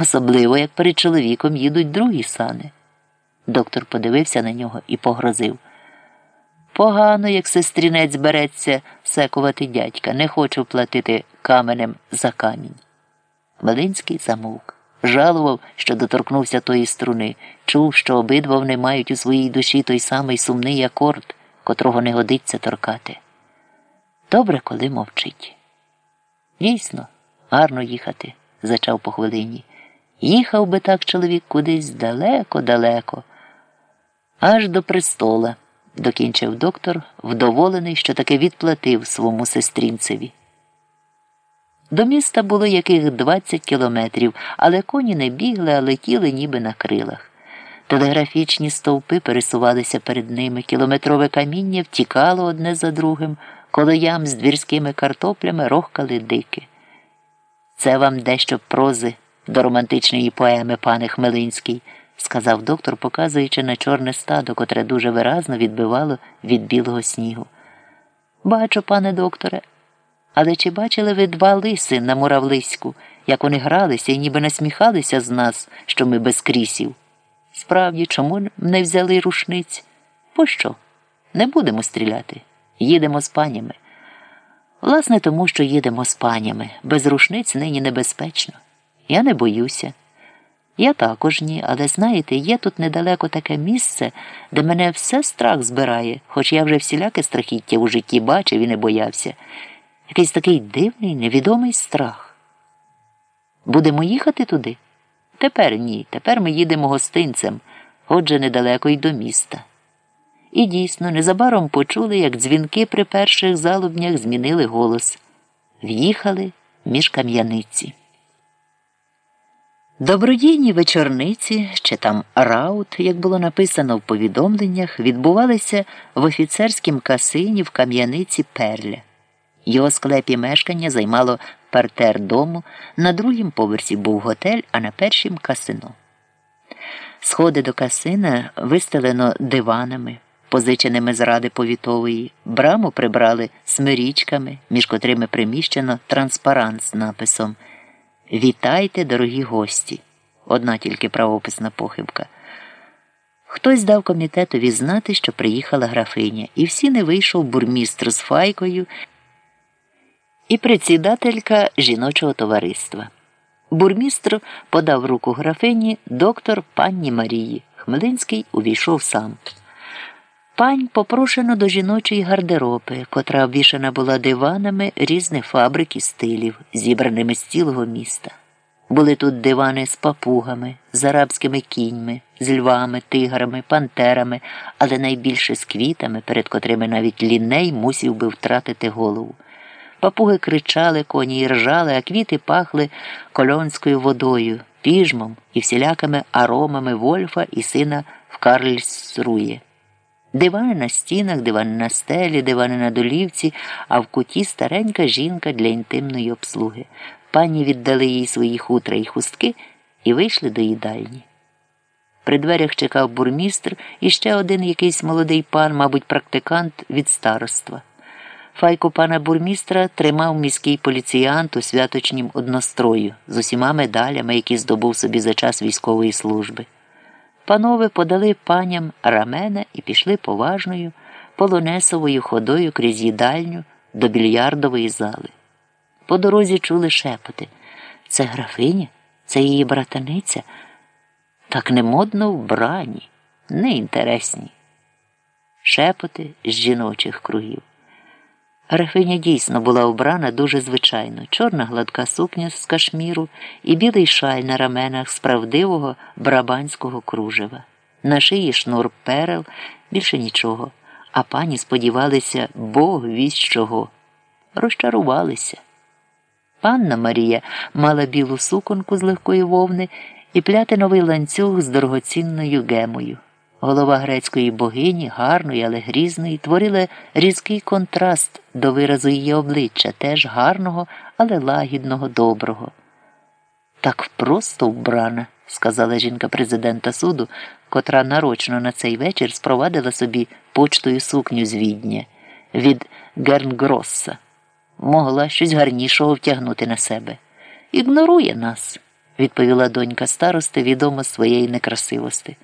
особливо як перед чоловіком їдуть другі сани. Доктор подивився на нього і погрозив. Погано, як сестрінець береться секувати дядька, не хочу платити каменем за камінь. Волинський замовк, жалував, що доторкнувся тої струни, чув, що обидва вони мають у своїй душі той самий сумний акорд, котрого не годиться торкати. Добре, коли мовчить. Дійсно, гарно їхати, зачав по хвилині. Їхав би так чоловік кудись далеко-далеко, аж до престола, докінчив доктор, вдоволений, що таки відплатив своєму сестрінцеві. До міста було яких 20 кілометрів, але коні не бігли, а летіли ніби на крилах. Телеграфічні стовпи пересувалися перед ними, кілометрове каміння втікало одне за другим, колоям з двірськими картоплями рохкали дики. Це вам дещо прози до романтичної поеми, пане Хмелинський, сказав доктор, показуючи на чорне стадо, котре дуже виразно відбивало від білого снігу. Бачу, пане докторе. Але чи бачили ви два лиси на муравлиську, як вони гралися і ніби насміхалися з нас, що ми без крісів? Справді, чому не взяли рушниць? Пощо? Не будемо стріляти. Їдемо з панями. Власне, тому що їдемо з панями. Без рушниць нині небезпечно. Я не боюся. Я також ні, але знаєте, є тут недалеко таке місце, де мене все страх збирає, хоч я вже всіляке страхіття у житті бачив і не боявся. Якийсь такий дивний, невідомий страх. Будемо їхати туди? Тепер ні. Тепер ми їдемо гостинцем, отже недалеко й до міста. І дійсно, незабаром почули, як дзвінки при перших залубнях змінили голос. В'їхали між кам'яниці. Добродійні вечорниці, чи там раут, як було написано в повідомленнях, відбувалися в офіцерськім касині в кам'яниці Перля. Його склепі мешкання займало партер дому, на другім поверсі був готель, а на першім касино. Сходи до касина вистелено диванами, позиченими з ради повітової, браму прибрали смирічками, між котрими приміщено транспарант з написом Вітайте, дорогі гості. Одна тільки правописна похибка. Хтось дав комітетові знати, що приїхала графиня, і всі не вийшов бурмістр з файкою і председателька жіночого товариства. Бурмістр подав руку графині доктор панні Марії. Хмелинський увійшов сам. Пань попрошено до жіночої гардероби, котра обвішана була диванами різних фабрик і стилів, зібраними з цілого міста. Були тут дивани з папугами, з арабськими кіньми, з львами, тиграми, пантерами, але найбільше з квітами, перед котрими навіть ліней мусів би втратити голову. Папуги кричали, коні і ржали, а квіти пахли кольонською водою, піжмом і всілякими аромами Вольфа і сина в Карльсрує. Дивани на стінах, дивани на стелі, дивани на долівці, а в куті старенька жінка для інтимної обслуги. Пані віддали їй свої хутра і хустки і вийшли до їдальні. При дверях чекав бурмістр і ще один якийсь молодий пан, мабуть, практикант від староства. Файку пана бурмістра тримав міський поліціянт у святочнім однострою з усіма медалями, які здобув собі за час військової служби. Панове подали паням рамена і пішли поважною, полонесовою ходою крізь їдальню до більярдової зали. По дорозі чули шепоти це графиня, це її братаниця. Так немодно вбрані, неінтересні. Шепоти з жіночих кругів. Графиня дійсно була обрана дуже звичайно, чорна гладка сукня з кашміру і білий шаль на раменах з правдивого брабанського кружева. На шиї шнур перел, більше нічого, а пані сподівалися Бог вість чого. Розчарувалися. Панна Марія мала білу суконку з легкої вовни і плятиновий ланцюг з дорогоцінною гемою. Голова грецької богині, гарної, але грізної, творила різкий контраст до виразу її обличчя, теж гарного, але лагідного, доброго. Так просто вбрана, сказала жінка президента суду, котра нарочно на цей вечір спровадила собі почтою сукню з відня від Гернгросса. Могла щось гарнішого втягнути на себе. Ігнорує нас. відповіла донька старости, відома своєї некрасивості.